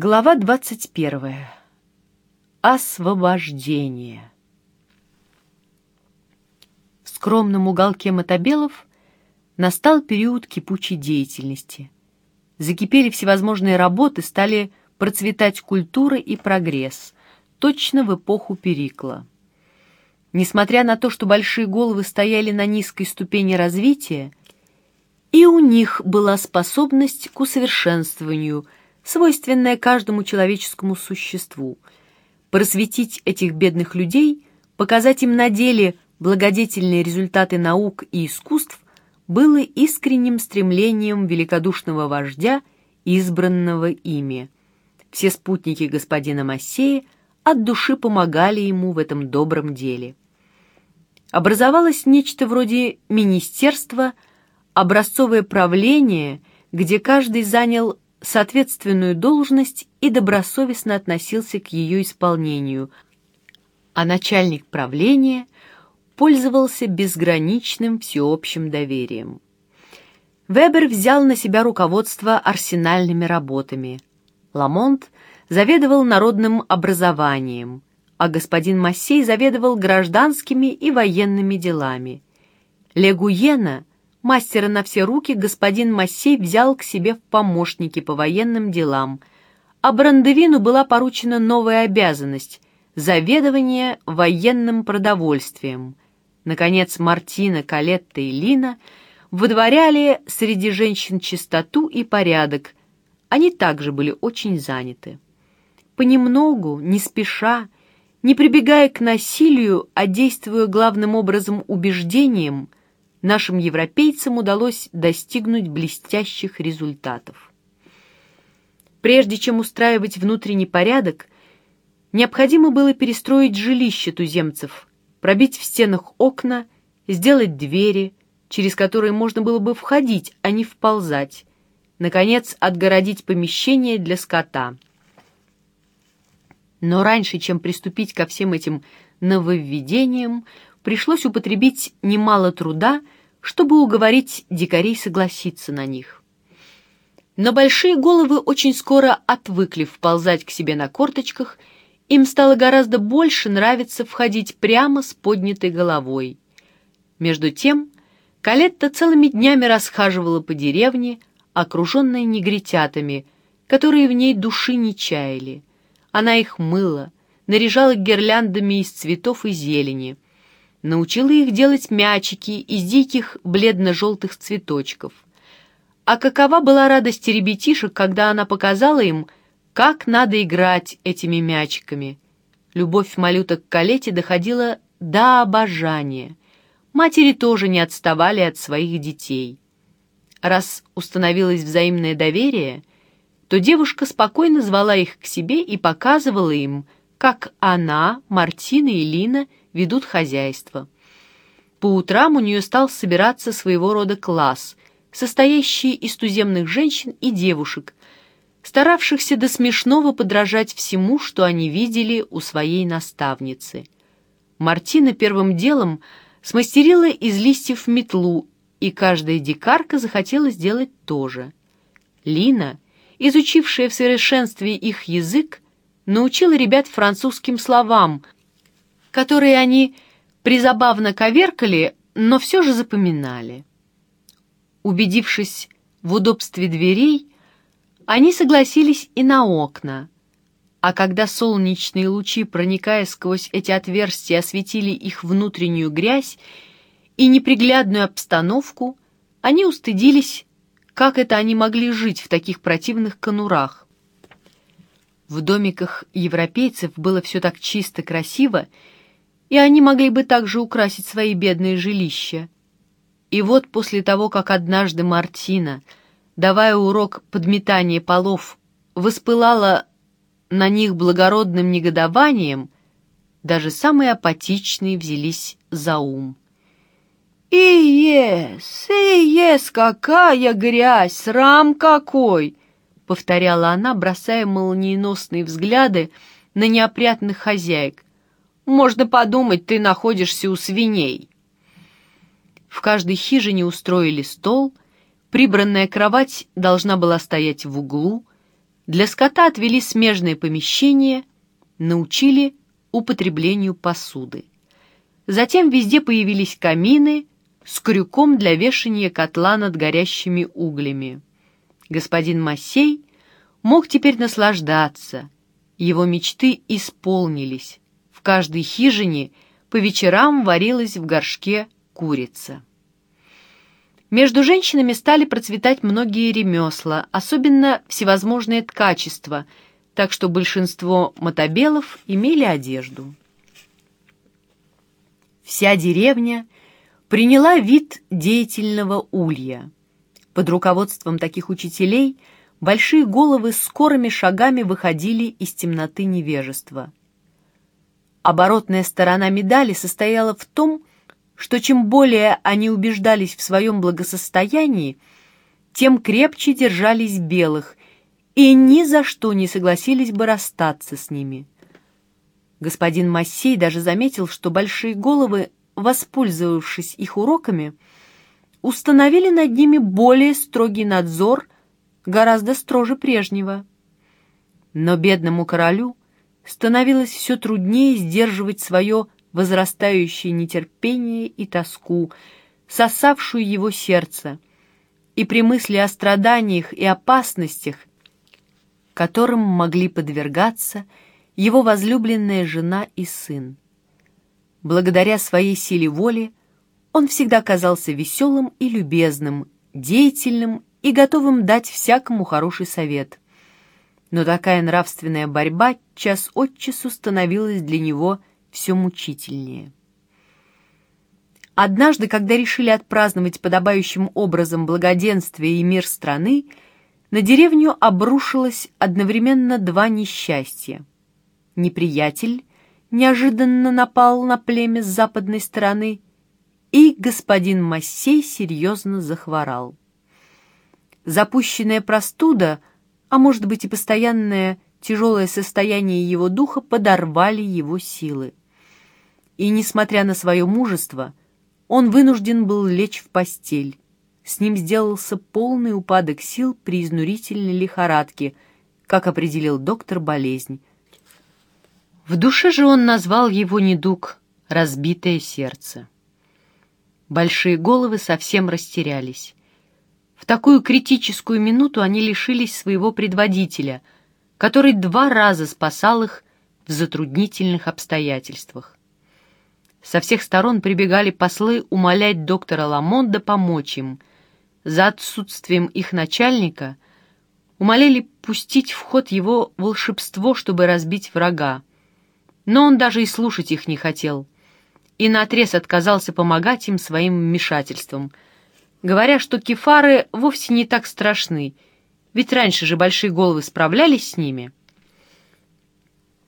Глава 21. Освобождение. В скромном уголке Мотобелов настал период кипучей деятельности. Закипели всевозможные работы, стали процветать культура и прогресс, точно в эпоху Перикла. Несмотря на то, что большие головы стояли на низкой ступени развития, и у них была способность к усовершенствованию – свойственное каждому человеческому существу. Просветить этих бедных людей, показать им на деле благодетельные результаты наук и искусств было искренним стремлением великодушного вождя, избранного ими. Все спутники господина Массея от души помогали ему в этом добром деле. Образовалось нечто вроде министерства, образцовое правление, где каждый занял соответственную должность и добросовестно относился к ее исполнению, а начальник правления пользовался безграничным всеобщим доверием. Вебер взял на себя руководство арсенальными работами. Ламонт заведовал народным образованием, а господин Массей заведовал гражданскими и военными делами. Легуена Мастера на все руки господин Массей взял к себе в помощники по военным делам, а Брандевину была поручена новая обязанность — заведование военным продовольствием. Наконец, Мартина, Калетта и Лина выдворяли среди женщин чистоту и порядок. Они также были очень заняты. Понемногу, не спеша, не прибегая к насилию, а действуя главным образом убеждением — нашим европейцам удалось достигнуть блестящих результатов. Прежде чем устраивать внутренний порядок, необходимо было перестроить жилище туземцев, пробить в стенах окна, сделать двери, через которые можно было бы входить, а не вползать, наконец, отгородить помещение для скота. Но раньше, чем приступить ко всем этим нововведениям, пришлось употребить немало труда, чтобы уговорить дикарей согласиться на них. Но большие головы очень скоро отвыкли вползать к себе на корточках, им стало гораздо больше нравиться входить прямо с поднятой головой. Между тем, Калетта целыми днями расхаживала по деревне, окруженная негритятами, которые в ней души не чаяли. Она их мыла, наряжала гирляндами из цветов и зелени — научила их делать мячики из диких бледно-желтых цветочков. А какова была радость ребятишек, когда она показала им, как надо играть этими мячиками. Любовь малюток к Калете доходила до обожания. Матери тоже не отставали от своих детей. Раз установилось взаимное доверие, то девушка спокойно звала их к себе и показывала им, как она, Мартина и Лина ведут хозяйство. По утрам у нее стал собираться своего рода класс, состоящий из туземных женщин и девушек, старавшихся до смешного подражать всему, что они видели у своей наставницы. Мартина первым делом смастерила из листьев метлу, и каждая дикарка захотела сделать то же. Лина, изучившая в совершенстве их язык, научила ребят французским словам — которые они призабавно коверкали, но все же запоминали. Убедившись в удобстве дверей, они согласились и на окна, а когда солнечные лучи, проникая сквозь эти отверстия, осветили их внутреннюю грязь и неприглядную обстановку, они устыдились, как это они могли жить в таких противных конурах. В домиках европейцев было все так чисто, красиво, и они могли бы также украсить свои бедные жилища. И вот после того, как однажды Мартина, давая урок подметания полов, воспылала на них благородным негодованием, даже самые апатичные взялись за ум. «И-ес, и-ес, какая грязь, срам какой!» — повторяла она, бросая молниеносные взгляды на неопрятных хозяек. Можно подумать, ты находишься у свиней. В каждой хижине устроили стол, прибранная кровать должна была стоять в углу, Для скота отвели смежное помещение, научили употреблению посуды. Затем везде появились камины с крюком для вешания котла над горящими углями. Господин Массей мог теперь наслаждаться. Его мечты исполнились. В каждой хижине по вечерам варилась в горшке курица. Между женщинами стали процветать многие ремесла, особенно всевозможные ткачества, так что большинство мотобелов имели одежду. Вся деревня приняла вид деятельного улья. Под руководством таких учителей большие головы скорыми шагами выходили из темноты невежества. Оборотная сторона медали состояла в том, что чем более они убеждались в своем благосостоянии, тем крепче держались белых и ни за что не согласились бы расстаться с ними. Господин Массей даже заметил, что большие головы, воспользовавшись их уроками, установили над ними более строгий надзор, гораздо строже прежнего. Но бедному королю становилось все труднее сдерживать свое возрастающее нетерпение и тоску, сосавшую его сердце, и при мысли о страданиях и опасностях, которым могли подвергаться его возлюбленная жена и сын. Благодаря своей силе воли он всегда казался веселым и любезным, деятельным и готовым дать всякому хороший совет. Но такая нравственная борьба час от часу становилась для него все мучительнее. Однажды, когда решили отпраздновать подобающим образом благоденствие и мир страны, на деревню обрушилось одновременно два несчастья. Неприятель неожиданно напал на племя с западной стороны, и господин Массей серьезно захворал. Запущенная простуда, а может быть и постоянное тяжелое состояние его духа подорвали его силы. И, несмотря на свое мужество, он вынужден был лечь в постель. С ним сделался полный упадок сил при изнурительной лихорадке, как определил доктор болезнь. В душе же он назвал его недуг «разбитое сердце». Большие головы совсем растерялись. В такую критическую минуту они лишились своего предводителя — который два раза спасал их в затруднительных обстоятельствах. Со всех сторон прибегали послы умолять доктора Ламонда помочь им. За отсутствием их начальника умоляли пустить в ход его волшебство, чтобы разбить врага. Но он даже и слушать их не хотел, и наотрез отказался помогать им своим вмешательством, говоря, что кефары вовсе не так страшны — ведь раньше же большие головы справлялись с ними.